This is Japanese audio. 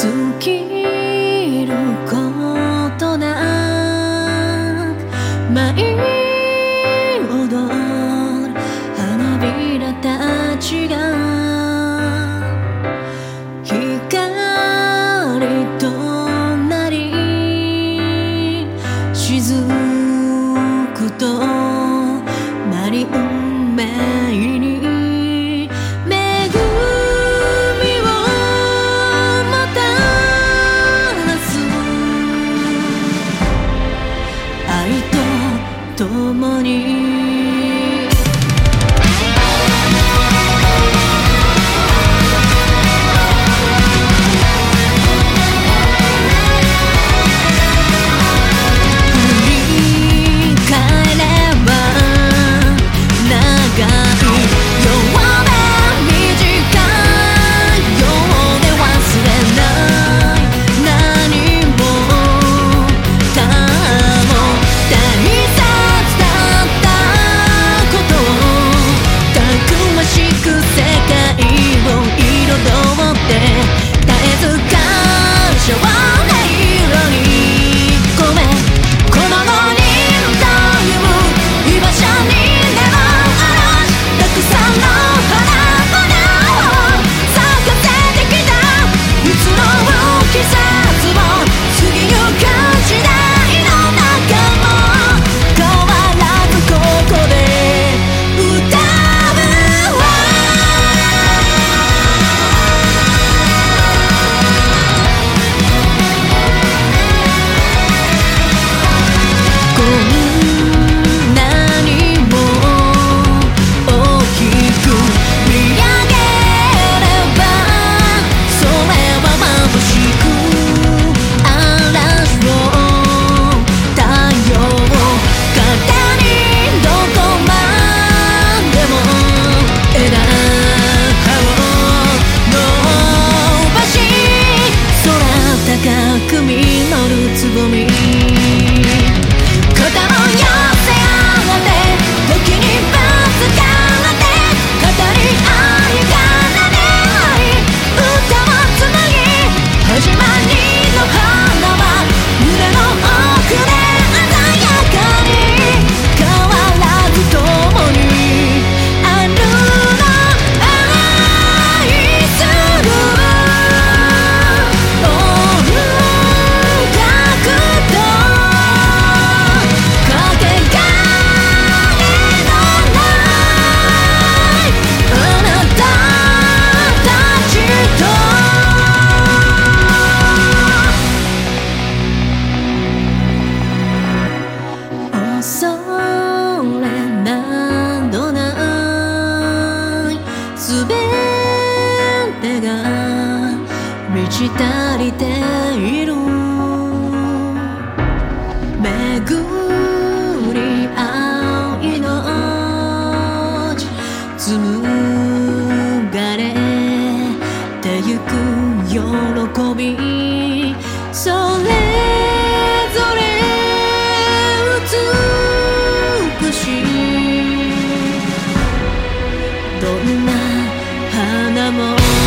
尽きることなく舞い踊る花びらたちが共にそれなどないすべてが満ち足りている巡り合う命紡がれてゆく喜びどんな花も